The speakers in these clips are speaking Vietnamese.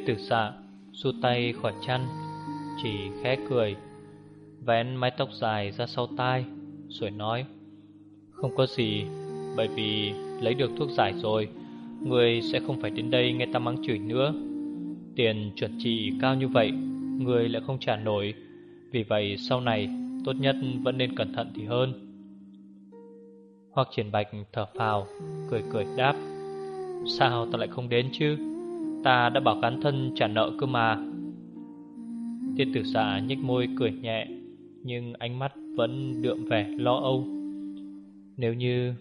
Tiết tử xạ Xua tay khỏi chăn, Chỉ khẽ cười, Vén mái tóc dài ra sau tai, Rồi nói, Không có gì, Bởi vì lấy được thuốc giải rồi, Người sẽ không phải đến đây nghe ta mắng chửi nữa. Tiền chuẩn trị cao như vậy, Người lại không trả nổi, Vì vậy sau này Tốt nhất vẫn nên cẩn thận thì hơn. Hoặc triển bạch thở phào, Cười cười đáp, Sao ta lại không đến chứ? Ta đã bảo cán thân trả nợ cơ mà. Tiết tử xạ nhếch môi cười nhẹ, Nhưng ánh mắt vẫn đượm vẻ lo âu. Nếu như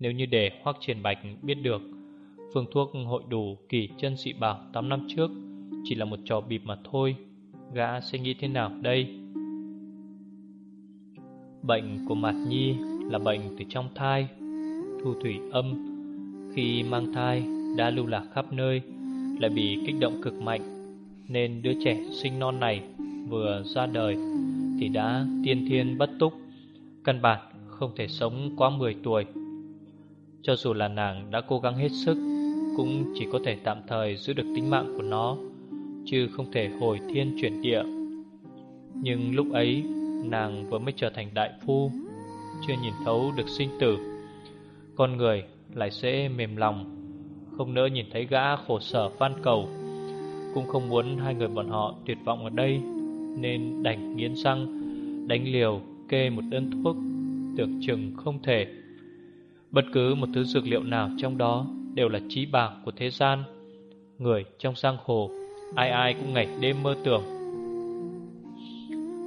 Nếu như để Hoác Triển Bạch biết được, Phương thuốc hội đủ kỳ chân dị bảo 8 năm trước Chỉ là một trò bịp mà thôi, Gã sẽ nghĩ thế nào đây? Bệnh của Mạt Nhi là bệnh từ trong thai, Thu thủy âm. Khi mang thai, đã lưu lạc khắp nơi lại bị kích động cực mạnh, Nên đứa trẻ sinh non này vừa ra đời Thì đã tiên thiên bất túc, Căn bản không thể sống quá 10 tuổi. Cho dù là nàng đã cố gắng hết sức, Cũng chỉ có thể tạm thời giữ được tính mạng của nó, Chứ không thể hồi thiên chuyển địa. Nhưng lúc ấy, nàng vừa mới trở thành đại phu, Chưa nhìn thấu được sinh tử, Con người lại dễ mềm lòng không nỡ nhìn thấy gã khổ sở van cầu. Cũng không muốn hai người bọn họ tuyệt vọng ở đây, Nên đành nghiến răng, Đánh liều kê một đơn thuốc, Tưởng chừng không thể. Bất cứ một thứ dược liệu nào trong đó Đều là trí bạc của thế gian. Người trong giang hồ, Ai ai cũng ngày đêm mơ tưởng.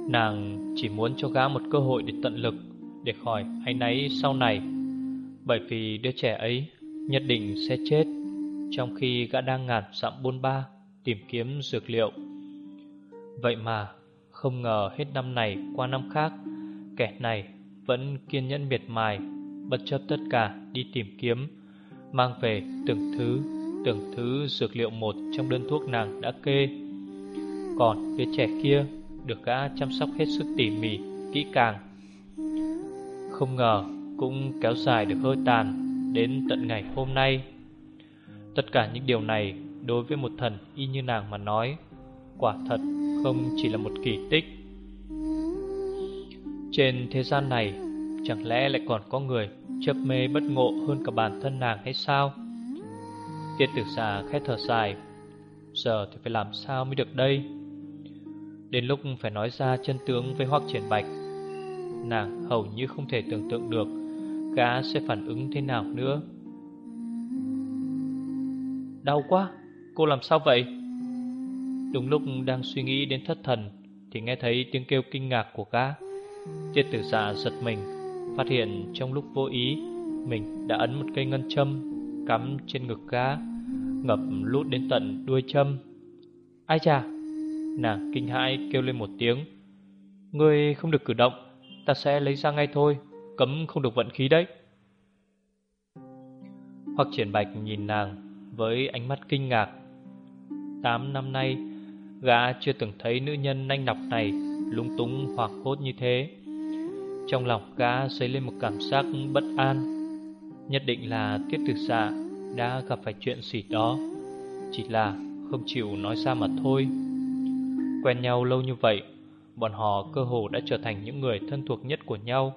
Nàng chỉ muốn cho gã một cơ hội để tận lực, Để khỏi hay náy sau này. Bởi vì đứa trẻ ấy nhất định sẽ chết. Trong khi gã đang ngạt dặm bôn ba Tìm kiếm dược liệu. Vậy mà, Không ngờ hết năm này qua năm khác, Kẻ này vẫn kiên nhẫn miệt mài, Bất chấp tất cả đi tìm kiếm, Mang về từng thứ Từng thứ dược liệu một Trong đơn thuốc nàng đã kê. Còn đứa trẻ kia Được gã chăm sóc hết sức tỉ mỉ, Kỹ càng. Không ngờ cũng kéo dài được hơi tàn đến tận ngày hôm nay. Tất cả những điều này đối với một thần y như nàng mà nói, quả thật không chỉ là một kỳ tích. Trên thế gian này, chẳng lẽ lại còn có người chấp mê bất ngộ hơn cả bản thân nàng hay sao? Tiết tử giả khét thở dài, giờ thì phải làm sao mới được đây? Đến lúc phải nói ra chân tướng với Hoác Triển Bạch, nàng hầu như không thể tưởng tượng được gã sẽ phản ứng thế nào nữa Đau quá, Cô làm sao vậy? Đúng lúc đang suy nghĩ đến thất thần, Thì nghe thấy tiếng kêu kinh ngạc của gã. Tiết tử giả giật mình, Phát hiện trong lúc vô ý, Mình đã ấn một cây ngân châm, Cắm trên ngực gã, Ngập lút đến tận đuôi châm. Ai chà! Nàng kinh hãi kêu lên một tiếng. Ngươi không được cử động, Ta sẽ lấy ra ngay thôi, Cấm không được vận khí đấy. Hoặc triển bạch nhìn nàng với ánh mắt kinh ngạc. Tám năm nay, Gã chưa từng thấy nữ nhân nanh nọc này Lung túng hoặc hốt như thế. Trong lòng gã dấy lên một cảm giác bất an. Nhất định là tiết tử xạ Đã gặp phải chuyện gì đó. Chỉ là không chịu nói ra mà thôi. Quen nhau lâu như vậy, Bọn họ cơ hồ đã trở thành những người thân thuộc nhất của nhau.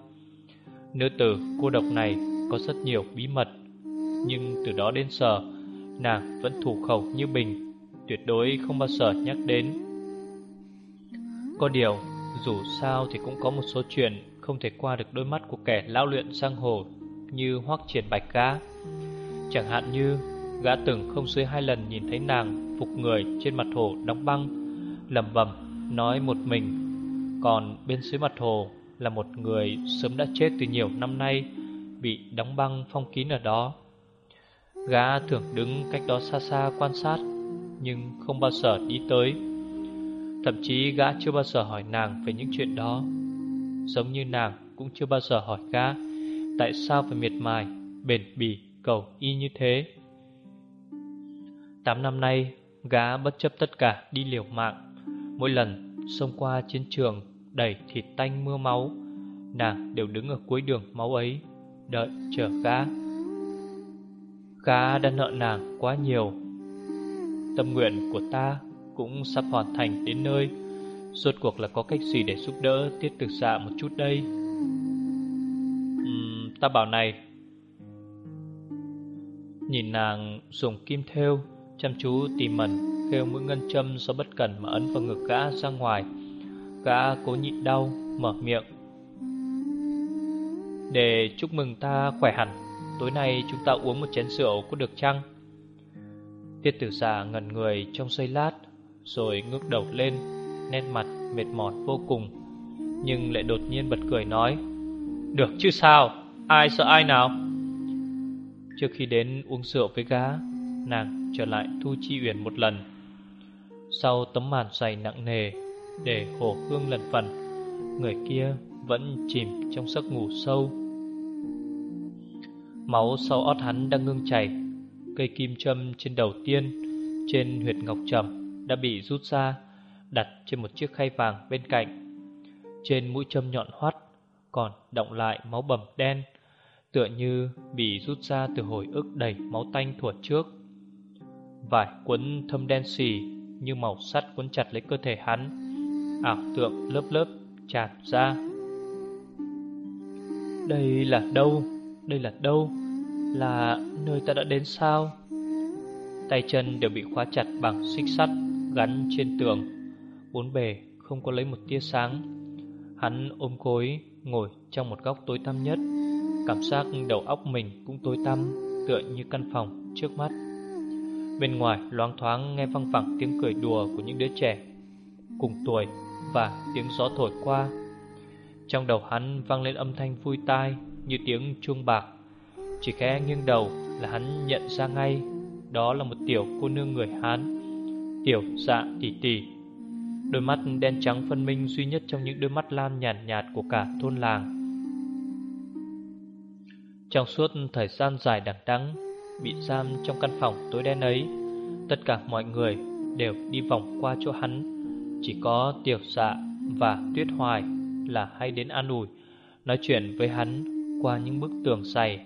Nữ tử cô độc này có rất nhiều bí mật, Nhưng từ đó đến giờ Nàng vẫn thủ khẩu như bình Tuyệt đối không bao giờ nhắc đến. Có điều, Dù sao thì cũng có một số chuyện Không thể qua được đôi mắt của kẻ lao luyện sang hồ Như hoắc triển bạch gã Chẳng hạn như, Gã từng không dưới hai lần nhìn thấy nàng Phục người trên mặt hồ đóng băng, lẩm bẩm nói một mình. Còn bên dưới mặt hồ là một người sớm đã chết từ nhiều năm nay, Bị đóng băng phong kín ở đó. Gã thường đứng cách đó xa xa quan sát Nhưng không bao giờ đi tới. Thậm chí gã chưa bao giờ hỏi nàng về những chuyện đó. Giống như nàng cũng chưa bao giờ hỏi gã Tại sao phải miệt mài, bền bỉ, cầu y như thế. Tám năm nay, gã bất chấp tất cả đi liều mạng. Mỗi lần xông qua chiến trường đầy thịt tanh mưa máu Nàng đều đứng ở cuối đường máu ấy Đợi chờ gã. Khá đã nợ nàng quá nhiều. Tâm nguyện của ta cũng sắp hoàn thành đến nơi. Rốt cuộc là có cách gì để giúp đỡ tiết thực dạ một chút đây? Uhm, Ta bảo này. Nhìn nàng dùng kim thêu Chăm chú tìm mẩn Khêu mũi ngân châm do bất cần mà ấn vào ngực gã ra ngoài. Gã cố nhịn đau Mở miệng. Để chúc mừng ta khỏe hẳn. Tối nay chúng ta uống một chén rượu có được chăng? Tiết tử giả ngẩn người trong giây lát, Rồi ngước đầu lên, Nét mặt mệt mỏi vô cùng, Nhưng lại đột nhiên bật cười nói, Được chứ sao? Ai sợ ai nào? Trước khi đến uống rượu với gã, Nàng trở lại Thu Chi Uyển một lần. Sau tấm màn dày nặng nề Để hồ hương lần phần, Người kia vẫn chìm trong giấc ngủ sâu Máu sau ót hắn đang ngưng chảy. Cây kim châm trên đầu tiên, Trên huyệt ngọc trầm, Đã bị rút ra, Đặt trên một chiếc khay vàng bên cạnh. Trên mũi châm nhọn hoắt, Còn động lại máu bầm đen, Tựa như bị rút ra từ hồi ức đầy máu tanh thuở trước. Vải quấn thâm đen xì Như màu sắt quấn chặt lấy cơ thể hắn, Ảo tượng lớp lớp tràn ra. Đây là đâu? Đây là đâu? Là nơi ta đã đến sao? Tay chân đều bị khóa chặt bằng xích sắt gắn trên tường. Bốn bề không có lấy một tia sáng. Hắn ôm cối ngồi trong một góc tối tăm nhất. Cảm giác đầu óc mình cũng tối tăm, Tựa như căn phòng trước mắt. Bên ngoài loáng thoáng nghe văng vẳng tiếng cười đùa của những đứa trẻ Cùng tuổi và tiếng gió thổi qua. Trong đầu hắn vang lên âm thanh vui tai. Như tiếng chuông bạc. Chỉ khẽ nghiêng đầu là hắn nhận ra ngay Đó là một tiểu cô nương người Hán. Tiểu dạ tỷ tỷ. Đôi mắt đen trắng phân minh duy nhất trong những đôi mắt lam nhàn nhạt, nhạt của cả thôn làng. Trong suốt thời gian dài đằng đẵng Bị giam trong căn phòng tối đen ấy Tất cả mọi người đều đi vòng qua chỗ hắn. Chỉ có tiểu dạ và tuyết hoài là hay đến an ủi Nói chuyện với hắn qua những bức tường dày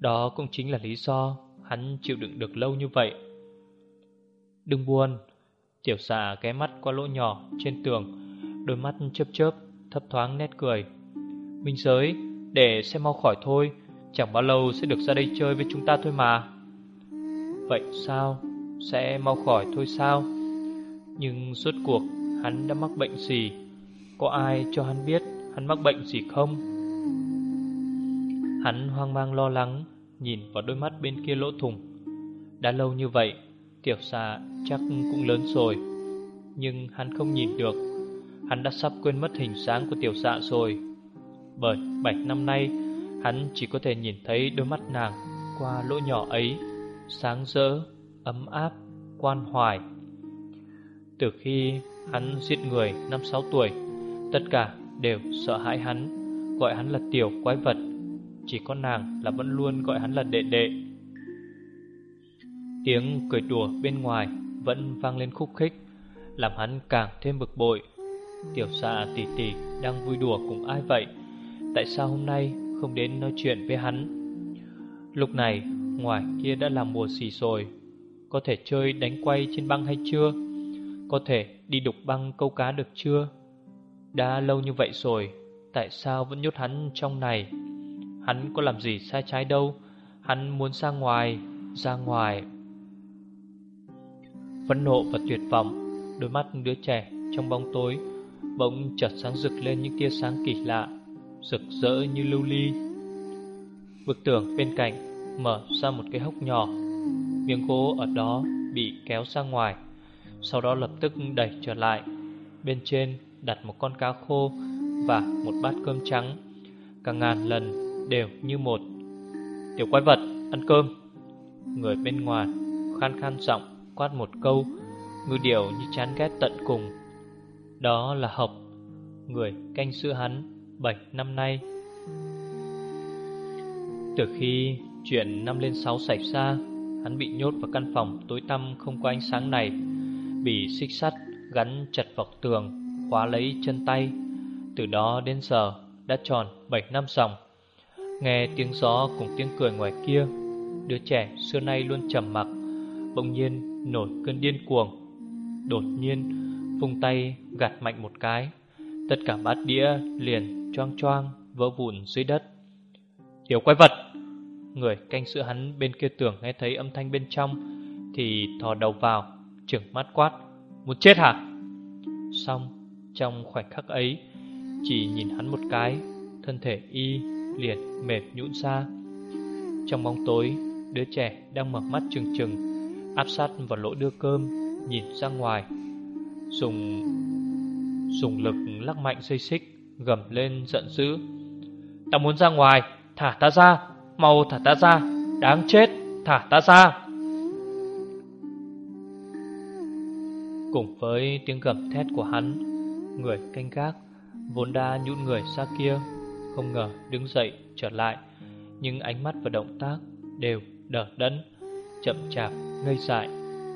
Đó cũng chính là lý do hắn chịu đựng được lâu như vậy. Đừng buồn, Tiểu xạ ghé mắt qua lỗ nhỏ trên tường, Đôi mắt chớp chớp, Thấp thoáng nét cười. Minh giới, để xem mau khỏi thôi, Chẳng bao lâu sẽ được ra đây chơi với chúng ta thôi mà. Vậy sao? Sẽ mau khỏi thôi sao? Nhưng suốt cuộc Hắn đã mắc bệnh gì? Có ai cho hắn biết Hắn mắc bệnh gì không? Hắn hoang mang lo lắng Nhìn vào đôi mắt bên kia lỗ thùng Đã lâu như vậy Tiểu xà chắc cũng lớn rồi Nhưng hắn không nhìn được. Hắn đã sắp quên mất hình dáng của tiểu xạ rồi. Bởi bảy năm nay Hắn chỉ có thể nhìn thấy đôi mắt nàng Qua lỗ nhỏ ấy Sáng rỡ, ấm áp, quan hoài. Từ khi hắn giết người năm sáu tuổi Tất cả đều sợ hãi hắn Gọi hắn là tiểu quái vật. Chỉ có nàng là vẫn luôn gọi hắn là đệ đệ Tiếng cười đùa bên ngoài vẫn vang lên khúc khích, làm hắn càng thêm bực bội. Tiểu xạ tỷ tỷ đang vui đùa cùng ai vậy? Tại sao hôm nay không đến nói chuyện với hắn? Lúc này, ngoài kia đã là mùa xì rồi. Có thể chơi đánh quay trên băng hay chưa? Có thể đi đục băng câu cá được chưa? Đã lâu như vậy rồi, tại sao vẫn nhốt hắn trong này? Hắn có làm gì sai trái đâu, hắn muốn ra ngoài, ra ngoài. Phẫn nộ và tuyệt vọng Đôi mắt đứa trẻ trong bóng tối Bỗng chợt sáng rực lên những tia sáng kỳ lạ Rực rỡ như lưu ly. Bức tường bên cạnh Mở ra một cái hốc nhỏ Miếng gỗ ở đó bị kéo ra ngoài Sau đó lập tức đẩy trở lại. Bên trên đặt một con cá khô Và một bát cơm trắng càng ngàn lần đều như một. Tiểu quái vật, ăn cơm. Người bên ngoài khan khan giọng quát một câu Ngư điểu như chán ghét tận cùng. Đó là học Người canh giữ hắn bảy năm nay. Từ khi chuyện năm lên sáu xảy ra Hắn bị nhốt vào căn phòng tối tăm không có ánh sáng này Bị xích sắt gắn chặt vào tường Khóa lấy chân tay. Từ đó đến giờ đã tròn bảy năm dòng. Nghe tiếng gió cùng tiếng cười ngoài kia, Đứa trẻ xưa nay luôn trầm mặc, Bỗng nhiên nổi cơn điên cuồng. Đột nhiên, vung tay gạt mạnh một cái, Tất cả bát đĩa liền choang choang vỡ vụn dưới đất. Tiểu quái vật! Người canh giữ hắn bên kia tường nghe thấy âm thanh bên trong, Thì thò đầu vào, Trừng mắt quát, Muốn chết hả? Xong, trong khoảnh khắc ấy, Chỉ nhìn hắn một cái, Thân thể y liền, mệt nhũn ra Trong bóng tối, Đứa trẻ đang mở mắt trừng trừng, Áp sát vào lỗ đưa cơm, Nhìn ra ngoài. Dùng Dùng lực lắc mạnh dây xích, Gầm lên giận dữ. Ta muốn ra ngoài, Thả ta ra, Mau thả ta ra, Đáng chết, Thả ta ra. Cùng với tiếng gầm thét của hắn, Người canh gác, Vốn đã nhũn người ra kia không ngờ đứng dậy trở lại, Nhưng ánh mắt và động tác Đều đờ đẫn, Chậm chạp, ngây dại.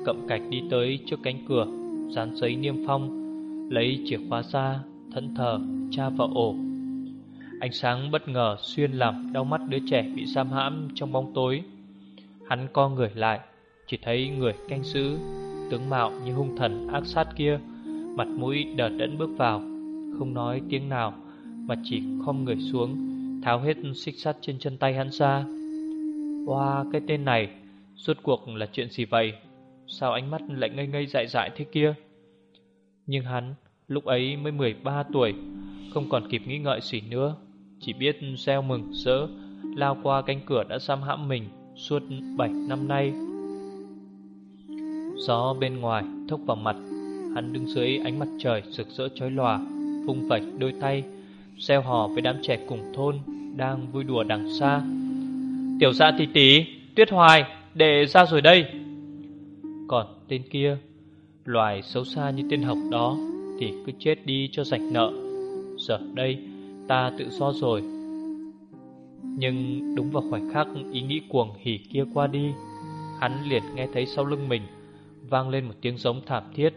Cậm cạch đi tới trước cánh cửa, Dán giấy niêm phong, Lấy chìa khóa ra, Thẫn thờ tra vào ổ. Ánh sáng bất ngờ xuyên làm đau mắt đứa trẻ bị giam hãm trong bóng tối. Hắn co người lại, Chỉ thấy người canh giữ, Tướng mạo như hung thần ác sát kia, Mặt mũi đờ đẫn bước vào, Không nói tiếng nào. Mà chỉ khom người xuống Tháo hết xích sắt trên chân tay hắn ra. Wow, cái tên này Suốt cuộc là chuyện gì vậy? Sao ánh mắt lại ngây ngây dại dại thế kia? Nhưng hắn lúc ấy mới 13 tuổi Không còn kịp nghĩ ngợi gì nữa. Chỉ biết gieo mừng rỡ Lao qua cánh cửa đã giam hãm mình Suốt 7 năm nay. Gió bên ngoài thốc vào mặt Hắn đứng dưới ánh mặt trời rực rỡ chói lòa Vung vẩy đôi tay Xeo hò với đám trẻ cùng thôn Đang vui đùa đằng xa. Tiểu dạ tỷ tỷ Tuyết hoài, Để ra rồi đây. Còn tên kia, Loài xấu xa như tên học đó, Thì cứ chết đi cho sạch nợ. Giờ đây, ta tự do rồi. Nhưng đúng vào khoảnh khắc ý nghĩ cuồng hỉ kia qua đi, Hắn liền nghe thấy sau lưng mình Vang lên một tiếng giống thảm thiết.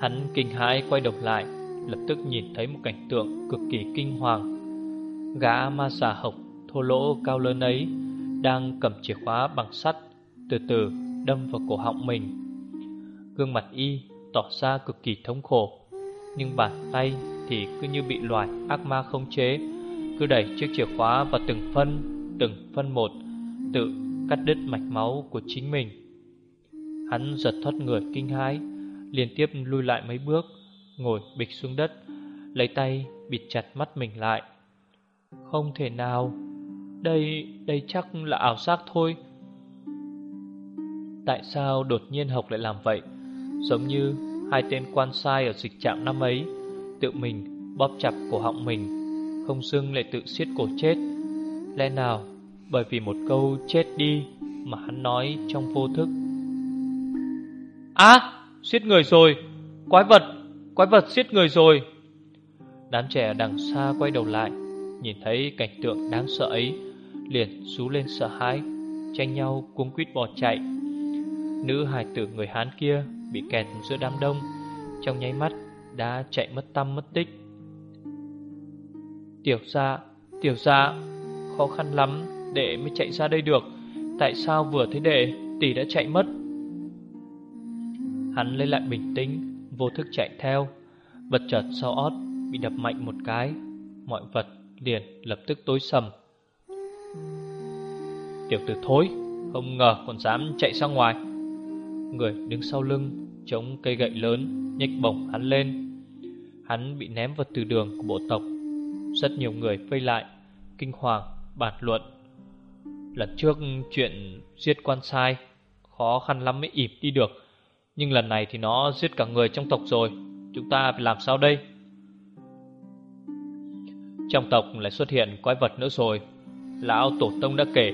Hắn kinh hãi quay đầu lại Lập tức nhìn thấy một cảnh tượng cực kỳ kinh hoàng. Gã ma xà hộc, thô lỗ cao lớn ấy, Đang cầm chìa khóa bằng sắt, Từ từ đâm vào cổ họng mình. Gương mặt y tỏ ra cực kỳ thống khổ, Nhưng bàn tay thì cứ như bị loài ác ma không chế, Cứ đẩy chiếc chìa khóa vào từng phân Từng phân một, Tự cắt đứt mạch máu của chính mình. Hắn giật thoát người kinh hãi, Liên tiếp lui lại mấy bước Ngồi bịch xuống đất Lấy tay bịt chặt mắt mình lại. Không thể nào Đây, đây chắc là ảo giác thôi. Tại sao đột nhiên học lại làm vậy? Giống như hai tên quan sai ở dịch trạm năm ấy Tự mình bóp chặt cổ họng mình Không xưng lại tự siết cổ chết. Lẽ nào bởi vì một câu chết đi mà hắn nói trong vô thức. Á, à, giết người rồi, quái vật, quái vật giết người rồi. Đám trẻ đằng xa quay đầu lại, nhìn thấy cảnh tượng đáng sợ ấy, liền rú lên sợ hãi, tranh nhau cuống quýt bỏ chạy. Nữ hài tử người Hán kia bị kẹt giữa đám đông, trong nháy mắt đã chạy mất tâm mất tích. Tiểu gia, tiểu gia, khó khăn lắm đệ mới chạy ra đây được Tại sao vừa thấy đệ Tỷ đã chạy mất Hắn lấy lại bình tĩnh Vô thức chạy theo. Vật chợt sau ót bị đập mạnh một cái. Mọi vật liền lập tức tối sầm. Tiểu tử thối Không ngờ còn dám chạy ra ngoài. Người đứng sau lưng Chống cây gậy lớn nhếch bổng hắn lên. Hắn bị ném vào từ đường của bộ tộc. Rất nhiều người vây lại Kinh hoàng, bàn luận. Lần trước chuyện giết quan sai Khó khăn lắm mới ịp đi được. Nhưng lần này thì nó giết cả người trong tộc rồi. Chúng ta phải làm sao đây? Trong tộc lại xuất hiện quái vật nữa rồi. Lão Tổ Tông đã kể,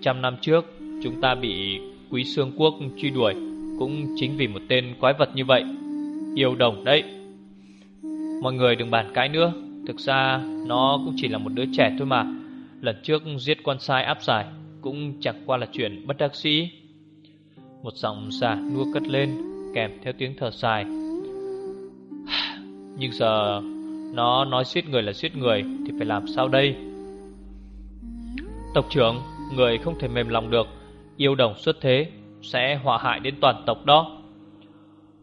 trăm năm trước, Chúng ta bị quý xương quốc truy đuổi, Cũng chính vì một tên quái vật như vậy. Yêu đồng đấy. Mọi người đừng bàn cãi nữa. Thực ra, nó cũng chỉ là một đứa trẻ thôi mà. Lần trước giết quan sai áp giải, Cũng chẳng qua là chuyện bất đắc sĩ một giọng giả nua cất lên, Kèm theo tiếng thở dài. Nhưng giờ, Nó nói giết người là giết người, Thì phải làm sao đây? Tộc trưởng, Người không thể mềm lòng được. Yêu đồng xuất thế, Sẽ họa hại đến toàn tộc đó.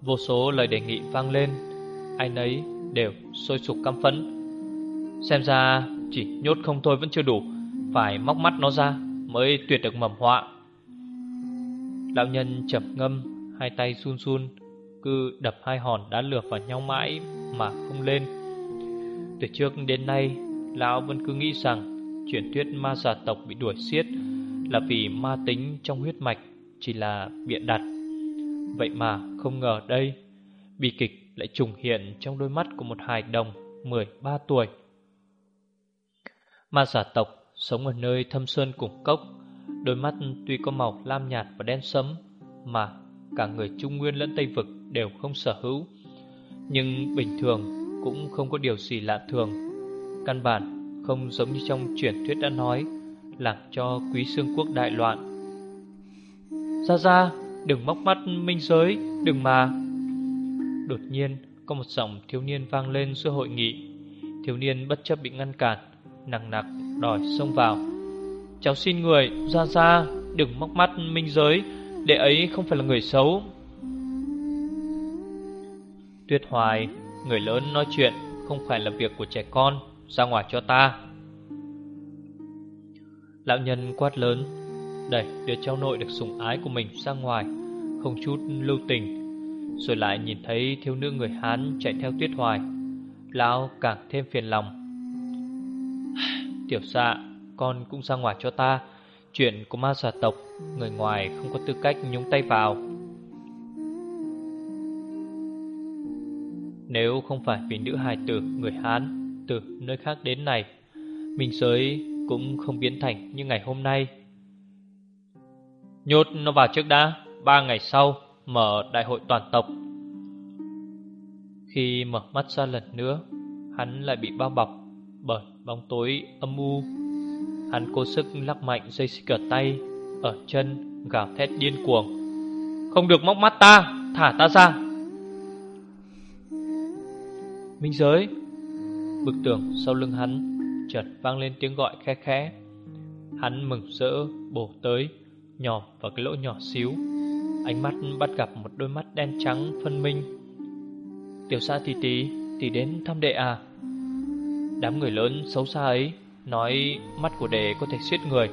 Vô số lời đề nghị vang lên. Ai nấy đều sôi sục căm phẫn. Xem ra, chỉ nhốt không thôi vẫn chưa đủ. Phải móc mắt nó ra, Mới tuyệt được mầm họa. Lão nhân chậm ngâm, Hai tay run run, Cứ đập hai hòn đá lửa vào nhau mãi Mà không lên. Từ trước đến nay, Lão vẫn cứ nghĩ rằng Truyền thuyết ma giả tộc bị đuổi xiết Là vì ma tính trong huyết mạch Chỉ là biện đặt. Vậy mà không ngờ đây, Bi kịch lại trùng hiện trong đôi mắt của một hài đồng 13 tuổi. Ma giả tộc sống ở nơi thâm sơn cùng cốc Đôi mắt tuy có màu lam nhạt và đen sẫm, Mà cả người Trung Nguyên lẫn Tây Vực đều không sở hữu. Nhưng bình thường cũng không có điều gì lạ thường. Căn bản không giống như trong truyền thuyết đã nói, Làm cho quý xương quốc đại loạn. Ra ra, Đừng móc mắt minh giới, Đừng mà. Đột nhiên, có một giọng thiếu niên vang lên giữa hội nghị. Thiếu niên bất chấp bị ngăn cản, Nặng nặc đòi xông vào. Cháu xin người ra ra Đừng móc mắt minh giới Đệ ấy không phải là người xấu. Tuyết hoài, Người lớn nói chuyện, Không phải là việc của trẻ con, ra ngoài cho ta. Lão nhân quát lớn Đẩy đứa cháu nội được sủng ái của mình ra ngoài, Không chút lưu tình. Rồi lại nhìn thấy thiếu nữ người Hán chạy theo tuyết hoài. Lão càng thêm phiền lòng. Tiểu xạ con cũng ra ngoài cho ta. Chuyện của ma xà tộc, Người ngoài không có tư cách nhúng tay vào. Nếu không phải vì nữ hài tử, người Hán, từ nơi khác đến này, Minh giới cũng không biến thành như ngày hôm nay. Nhốt nó vào trước đã, Ba ngày sau mở đại hội toàn tộc. Khi mở mắt ra lần nữa, Hắn lại bị bao bọc bởi bóng tối âm u. Hắn cố sức lắc mạnh dây xích ở tay, Ở chân, gào thét điên cuồng. Không được móc mắt ta, Thả ta ra. Minh giới. Bức tường sau lưng hắn chợt vang lên tiếng gọi khe khẽ. Hắn mừng rỡ bổ tới Nhòm vào cái lỗ nhỏ xíu. Ánh mắt bắt gặp một đôi mắt đen trắng phân minh. Tiểu xa tì tí Tỷ đến thăm đệ à? Đám người lớn xấu xa ấy. Nói mắt của đệ có thể xiết người,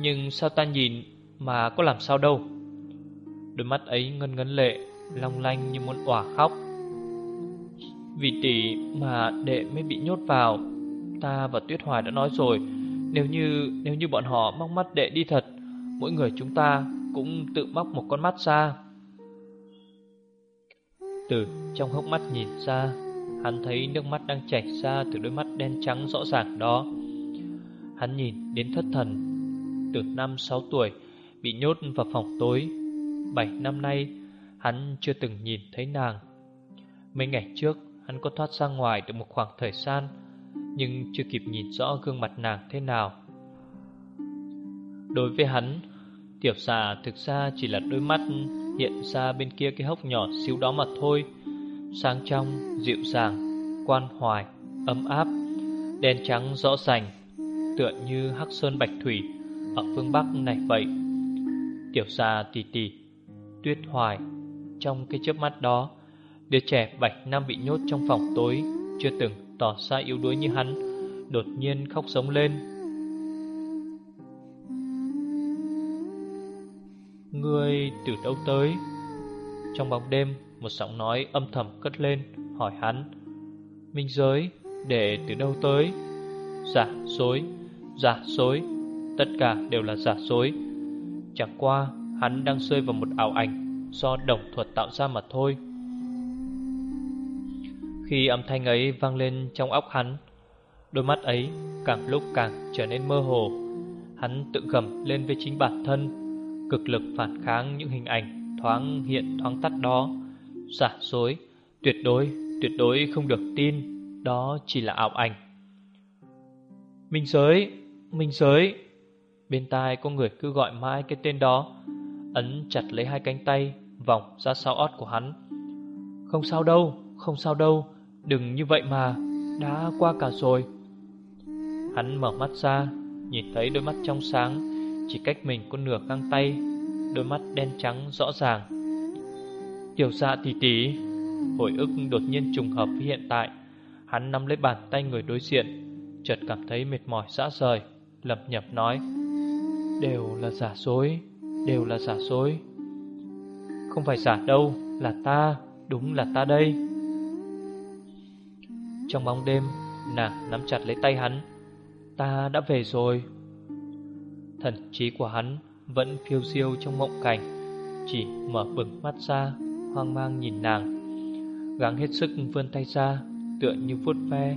Nhưng sao ta nhìn Mà có làm sao đâu? Đôi mắt ấy ngân ngấn lệ, Long lanh như muốn òa khóc. Vì tỷ mà đệ mới bị nhốt vào, Ta và Tuyết Hoài đã nói rồi, Nếu như nếu như bọn họ móc mắt đệ đi thật, Mỗi người chúng ta cũng tự móc một con mắt ra. Từ trong hốc mắt nhìn ra, Hắn thấy nước mắt đang chảy ra từ đôi mắt đen trắng rõ ràng đó. Hắn nhìn đến thất thần Từ năm sáu tuổi Bị nhốt vào phòng tối. Bảy năm nay Hắn chưa từng nhìn thấy nàng. Mấy ngày trước Hắn có thoát ra ngoài được một khoảng thời gian Nhưng chưa kịp nhìn rõ gương mặt nàng thế nào. Đối với hắn Tiểu xà thực ra chỉ là đôi mắt Hiện ra bên kia cái hốc nhỏ xíu đó mà thôi. Sáng trong, dịu dàng, quan hoài, ấm áp Đen trắng rõ rành. Tựa như hắc sơn bạch thủy Ở phương Bắc này vậy. Tiểu gia tì tì Tuyết hoài, Trong cái chớp mắt đó, Đứa trẻ bạch nam bị nhốt trong phòng tối, Chưa từng tỏ ra yếu đuối như hắn, Đột nhiên khóc sống lên. Ngươi từ đâu tới? Trong bóng đêm, Một giọng nói âm thầm cất lên, Hỏi hắn. Minh giới, để từ đâu tới? Giả dối. Giả dối. Tất cả đều là giả dối. Chẳng qua hắn đang rơi vào một ảo ảnh Do đồng thuật tạo ra mà thôi. Khi âm thanh ấy vang lên trong óc hắn Đôi mắt ấy càng lúc càng trở nên mơ hồ. Hắn tự gầm lên với chính bản thân Cực lực phản kháng những hình ảnh Thoáng hiện thoáng tắt đó. Giả dối Tuyệt đối, tuyệt đối không được tin Đó chỉ là ảo ảnh. Minh giới, Minh giới. Bên tai có người cứ gọi mãi cái tên đó Ấn chặt lấy hai cánh tay Vòng ra sau ót của hắn. Không sao đâu, không sao đâu Đừng như vậy mà Đã qua cả rồi. Hắn mở mắt ra Nhìn thấy đôi mắt trong sáng Chỉ cách mình có nửa găng tay Đôi mắt đen trắng rõ ràng. Tiểu dạ tỉ tỉ Hồi ức đột nhiên trùng hợp với hiện tại. Hắn nắm lấy bàn tay người đối diện Chợt cảm thấy mệt mỏi xã rời. Lập nhập nói, Đều là giả dối, Đều là giả dối. Không phải giả đâu, Là ta, Đúng là ta đây. Trong bóng đêm, Nàng nắm chặt lấy tay hắn, Ta đã về rồi. Thần trí của hắn Vẫn phiêu diêu trong mộng cảnh, Chỉ mở bừng mắt ra, Hoang mang nhìn nàng, Gắng hết sức vươn tay ra, Tựa như vuốt ve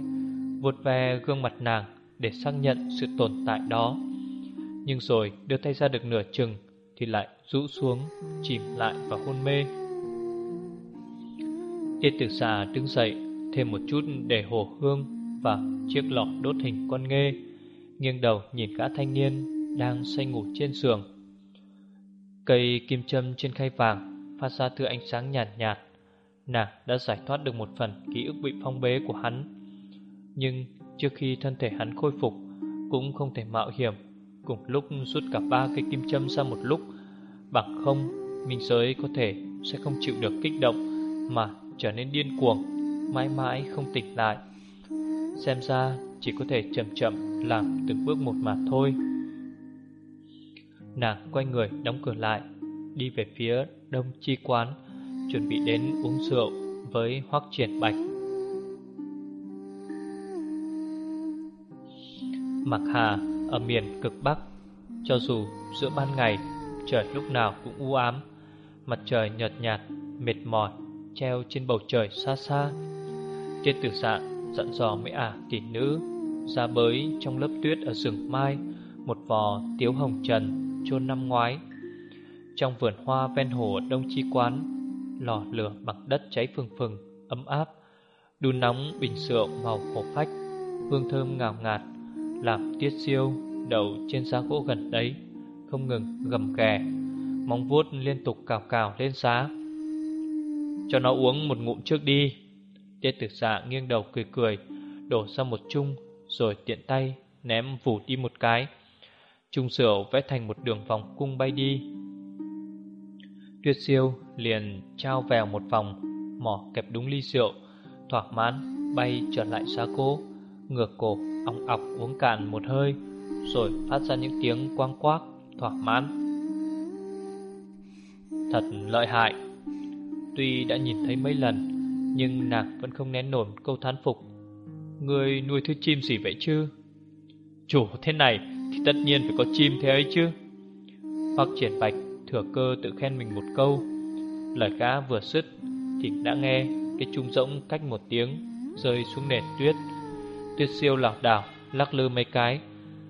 Vuốt ve gương mặt nàng. Để xác nhận sự tồn tại đó. Nhưng rồi đưa tay ra được nửa chừng Thì lại rũ xuống, Chìm lại và hôn mê. Tiết tử xà đứng dậy, Thêm một chút để hồ hương Và chiếc lọ đốt hình con nghê, Nghiêng đầu nhìn gã thanh niên Đang say ngủ trên giường. Cây kim châm trên khay vàng Phát ra thứ ánh sáng nhạt nhạt, Nàng đã giải thoát được một phần ký ức bị phong bế của hắn. Nhưng trước khi thân thể hắn khôi phục, Cũng không thể mạo hiểm. Cùng lúc rút cả ba cây kim châm ra một lúc, Bằng không, Minh giới có thể sẽ không chịu được kích động Mà trở nên điên cuồng, Mãi mãi không tỉnh lại. Xem ra chỉ có thể chậm chậm Làm từng bước một mà thôi. Nàng quay người đóng cửa lại, Đi về phía đông chi quán, chuẩn bị đến uống rượu với Hoắc Triển Bạch. Mặc Hà ở miền cực Bắc, cho dù giữa ban ngày trời lúc nào cũng u ám, mặt trời nhợt nhạt, mệt mỏi treo trên bầu trời xa xa. Trên tử dạ dặn dò mấy ả tỷ nữ ra bới trong lớp tuyết ở rừng mai một vò tiếu hồng trần chôn năm ngoái. Trong vườn hoa ven hồ Đông Chi Quán lò lửa bằng đất cháy phừng phừng, ấm áp, đun nóng bình rượu màu hổ phách, hương thơm ngào ngạt, làm tiết siêu đầu trên giá gỗ gần đấy, không ngừng gầm ghè, móng vuốt liên tục cào cào lên giá. Cho nó uống một ngụm trước đi. Tiết tử dạ nghiêng đầu cười cười, đổ ra một chung, rồi tiện tay ném vủ đi một cái. Chung rượu vẽ thành một đường vòng cung bay đi, Tuyết siêu liền trao vèo một vòng Mỏ kẹp đúng ly rượu Thỏa mãn bay trở lại xa cố Ngược cổ ong ọc uống cạn một hơi, Rồi phát ra những tiếng quang quác, Thỏa mãn. Thật lợi hại. Tuy đã nhìn thấy mấy lần, Nhưng nàng vẫn không nén nổi câu thán phục. Người nuôi thứ chim gì vậy chứ? Chủ, thế này Thì tất nhiên phải có chim thế ấy chứ. Hoặc triển bạch thừa cơ tự khen mình một câu. Lời cá vừa sứt thì đã nghe cái trung rỗng cách một tiếng rơi xuống nền tuyết. Tuyết siêu lảo đảo lắc lư mấy cái,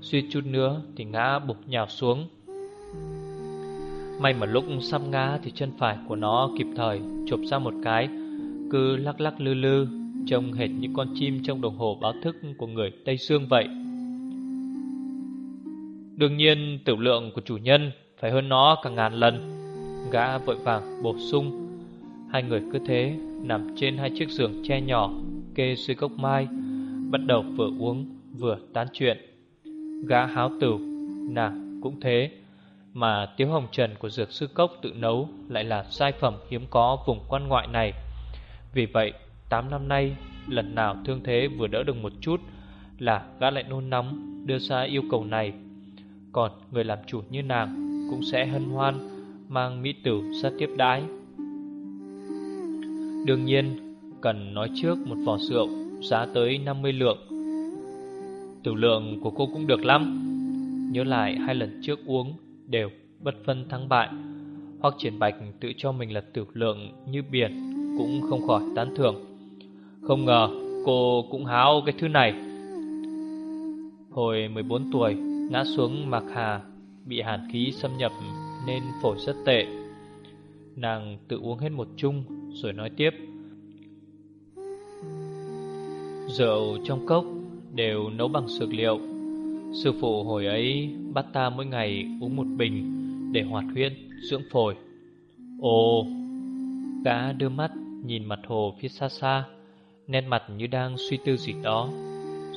suy chút nữa thì ngã bục nhào xuống. May mà lúc sắp ngã thì chân phải của nó kịp thời chụp ra một cái, cứ lắc lắc lư lư, trông hệt như con chim trong đồng hồ báo thức của người Tây Sương vậy. Đương nhiên, tiểu lượng của chủ nhân phải hơn nó cả ngàn lần. Gã vội vàng bổ sung. Hai người cứ thế Nằm trên hai chiếc giường che nhỏ Kê dưới gốc mai. Bắt đầu vừa uống vừa tán chuyện. Gã háo tử Nàng cũng thế. Mà tiếu hồng trần của dược sư cốc tự nấu Lại là sai phẩm hiếm có vùng quan ngoại này. Vì vậy 8 năm nay Lần nào thương thế vừa đỡ được một chút Là gã lại nôn nóng Đưa ra yêu cầu này. Còn người làm chủ như nàng cũng sẽ hân hoan mang mỹ tử ra tiếp đái. Đương nhiên, cần nói trước một vò rượu giá tới 50 lượng. Tiểu lượng của cô cũng được lắm. Nhớ lại hai lần trước uống đều bất phân thắng bại. Hoặc triển bạch tự cho mình là tiểu lượng như biển cũng không khỏi tán thưởng. Không ngờ cô cũng háo cái thứ này. Hồi 14 tuổi, Ngã xuống mạc hà Bị hàn khí xâm nhập Nên phổi rất tệ Nàng tự uống hết một chung Rồi nói tiếp Rượu trong cốc Đều nấu bằng dược liệu. Sư phụ hồi ấy Bắt ta mỗi ngày uống một bình Để hoạt huyết, dưỡng phổi. Ồ, Gã đưa mắt nhìn mặt hồ phía xa xa, Nét mặt như đang suy tư gì đó,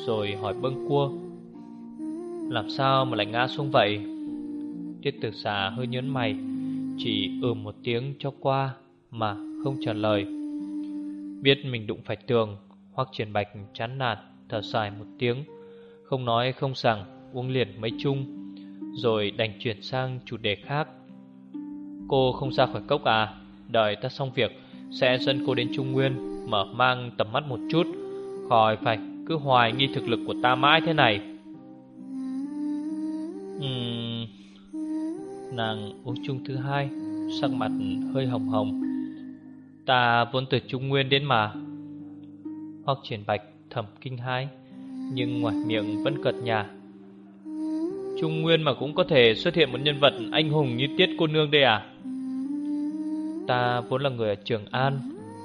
Rồi hỏi bâng cua Làm sao mà lại ngã xuống vậy? Tiết tử xà hơi nhớn mày, Chỉ ừ một tiếng cho qua Mà không trả lời. Biết mình đụng phải tường hoặc triển bạch chán nản Thở dài một tiếng Không nói không rằng uống liền mấy chung Rồi đành chuyển sang chủ đề khác. Cô không ra khỏi cốc à? Đợi ta xong việc Sẽ dẫn cô đến Trung Nguyên Mở mang tầm mắt một chút. Khỏi phải cứ hoài nghi thực lực của ta mãi thế này. Uhm, Nàng uống chung thứ hai Sắc mặt hơi hồng hồng. Ta vốn từ Trung Nguyên đến mà. Hoặc triển bạch thầm kinh hãi Nhưng ngoài miệng vẫn cợt nhà Trung Nguyên mà cũng có thể xuất hiện một nhân vật anh hùng như Tiết cô nương đây à? Ta vốn là người ở Trường An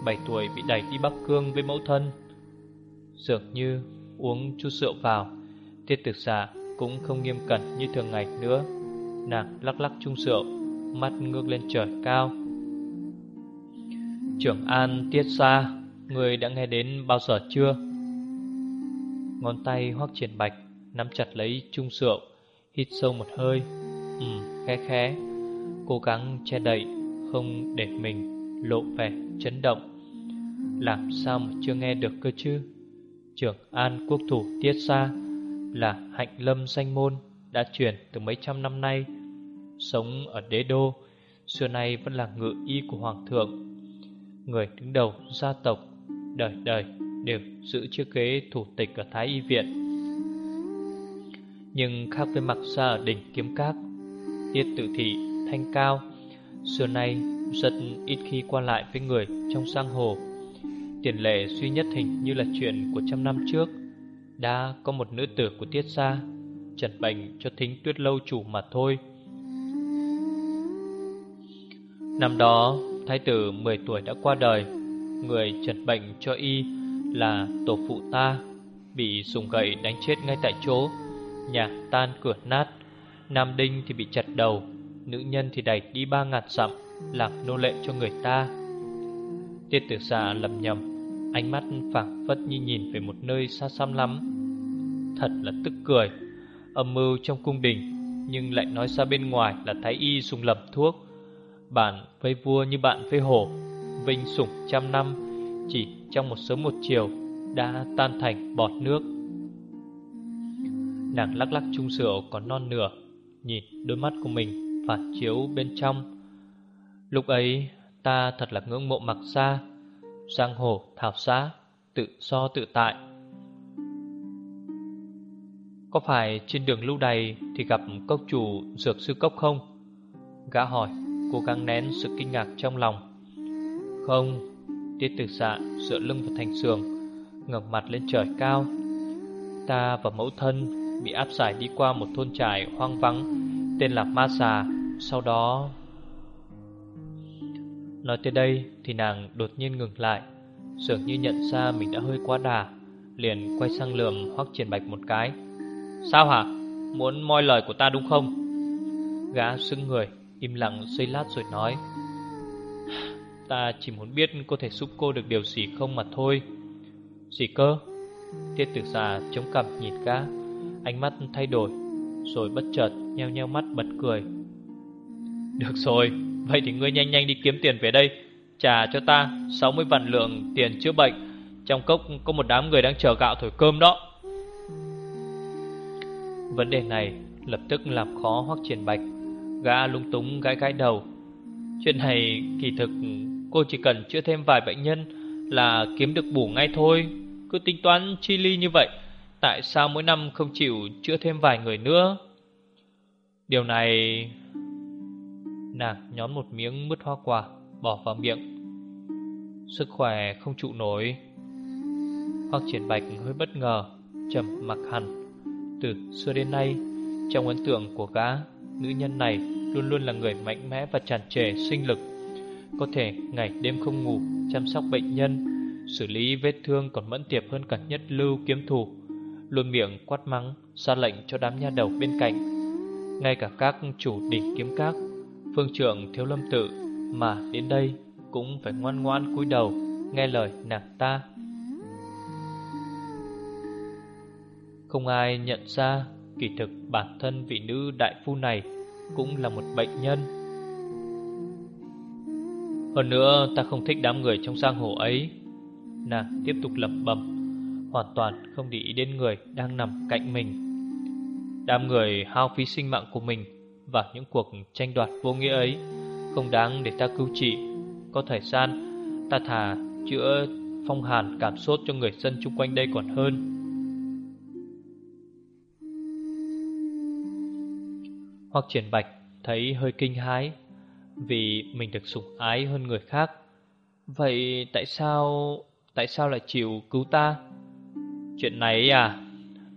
7 tuổi bị đẩy đi Bắc Cương với mẫu thân. Dường như uống chút rượu vào, Tiết tử xạ cũng không nghiêm cẩn như thường ngày nữa. Nàng lắc lắc chung rượu, Mắt ngước lên trời cao. Trường An Tiết xa Người đã nghe đến bao giờ chưa? Ngón tay hoác triển bạch Nắm chặt lấy chung rượu Hít sâu một hơi. Ừ khẽ khẽ, Cố gắng che đậy, Không để mình lộ vẻ chấn động. Làm sao mà chưa nghe được cơ chứ? Trưởng An Quốc Thủ Tiết Sa Là hạnh lâm danh môn Đã truyền từ mấy trăm năm nay. Sống ở đế đô, Xưa nay vẫn là ngự y của Hoàng thượng. Người đứng đầu gia tộc Đời đời đều giữ chiếc ghế thủ tịch ở Thái Y Viện. Nhưng khác với mặc xa ở đỉnh kiếm các Tiết tự thị thanh cao Xưa nay rất ít khi qua lại với người trong sang hồ. Tiền lệ duy nhất hình như là chuyện của trăm năm trước Đã có một nữ tử của Tiết xa, Trần bệnh cho thính tuyết lâu chủ mà thôi. Năm đó Thái tử 10 tuổi đã qua đời Người trần bệnh cho y là tổ phụ ta, Bị dùng gậy đánh chết ngay tại chỗ. Nhà tan cửa nát. Nam đinh thì bị chặt đầu, Nữ nhân thì đẩy đi ba ngàn dặm, Làm nô lệ cho người ta. Tiết tử giả lầm nhầm, Ánh mắt phảng phất như nhìn về một nơi xa xăm lắm. Thật là tức cười, Âm mưu trong cung đình, Nhưng lại nói ra bên ngoài là thái y dùng lầm thuốc. Bạn với vua như bạn với hổ Vinh sủng trăm năm, Chỉ trong một sớm một chiều Đã tan thành bọt nước. Nàng lắc lắc chung sườn còn non nửa, Nhìn đôi mắt của mình phản chiếu bên trong. Lúc ấy, ta thật là ngưỡng mộ mặc xa Giang hồ, thảo xá, Tự do, tự tại. Có phải trên đường lưu đày Thì gặp cốc chủ dược sư cốc không? Gã hỏi, Cố gắng nén sự kinh ngạc trong lòng. Không? Tiết tử dạ dựa lưng vào thành sườn ngẩng mặt lên trời cao. Ta và mẫu thân Bị áp giải đi qua một thôn trại hoang vắng, Tên là Ma Xà. Sau đó, Nói tới đây thì nàng đột nhiên ngừng lại, Dường như nhận ra mình đã hơi quá đà, Liền quay sang lườm hoắc triển bạch một cái. Sao hả? Muốn moi lời của ta đúng không? Gã sưng người, Im lặng giây lát rồi nói. Ta chỉ muốn biết có thể giúp cô được điều gì không mà thôi. Gì cơ? Tiết tử già chống cằm nhìn gã, Ánh mắt thay đổi, Rồi bất chợt nheo nheo mắt bật cười. Được rồi, Vậy thì ngươi nhanh nhanh đi kiếm tiền về đây, Trả cho ta 60 vạn lượng tiền chữa bệnh. Trong cốc có một đám người đang chờ gạo thổi cơm đó. Vấn đề này lập tức làm khó hoắc triển bạch. Gã lung túng gãi gãi đầu. Chuyện này kỳ thực cô chỉ cần chữa thêm vài bệnh nhân là kiếm được bù ngay thôi. Cứ tính toán chi ly như vậy Tại sao mỗi năm không chịu chữa thêm vài người nữa? Điều này Nàng nhón một miếng mứt hoa quả Bỏ vào miệng. Sức khỏe không trụ nổi. Hoặc triển bạch hơi bất ngờ trầm mặc hẳn. Từ xưa đến nay Trong ấn tượng của gã, nữ nhân này luôn luôn là người mạnh mẽ và tràn trề sinh lực, có thể ngày đêm không ngủ chăm sóc bệnh nhân, xử lý vết thương còn mẫn tiệp hơn cả nhất lưu kiếm thủ, luôn miệng quát mắng, ra lệnh cho đám nha đầu bên cạnh. Ngay cả các chủ đỉnh kiếm các, phương trưởng thiếu lâm tự mà đến đây cũng phải ngoan ngoan cúi đầu nghe lời nàng ta. Không ai nhận ra kỳ thực bản thân vị nữ đại phu này cũng là một bệnh nhân. Hơn nữa ta không thích đám người trong giang hồ ấy. Nàng tiếp tục lẩm bẩm, hoàn toàn không để ý đến người đang nằm cạnh mình. Đám người hao phí sinh mạng của mình và những cuộc tranh đoạt vô nghĩa ấy không đáng để ta cứu trị. Có thời gian, ta thà chữa phong hàn cảm sốt cho người dân chung quanh đây còn hơn. Hoặc triển bạch thấy hơi kinh hái vì mình được sủng ái hơn người khác. Vậy tại sao, tại sao lại chịu cứu ta? Chuyện này à?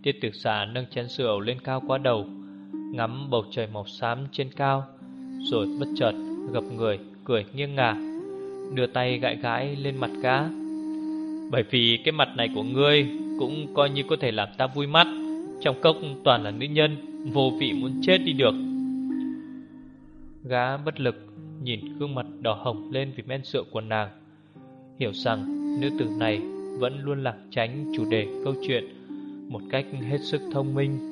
Tiết tử giả nâng chén rượu lên cao quá đầu, ngắm bầu trời màu xám trên cao, rồi bất chợt gặp người cười nghiêng ngả, đưa tay gãi gãi lên mặt gã. Bởi vì cái mặt này của ngươi cũng coi như có thể làm ta vui mắt, trong cốc toàn là nữ nhân, vô vị muốn chết đi được. Gã bất lực nhìn gương mặt đỏ hồng lên vì men rượu của nàng. Hiểu rằng nữ tử này vẫn luôn lạc tránh chủ đề câu chuyện Một cách hết sức thông minh.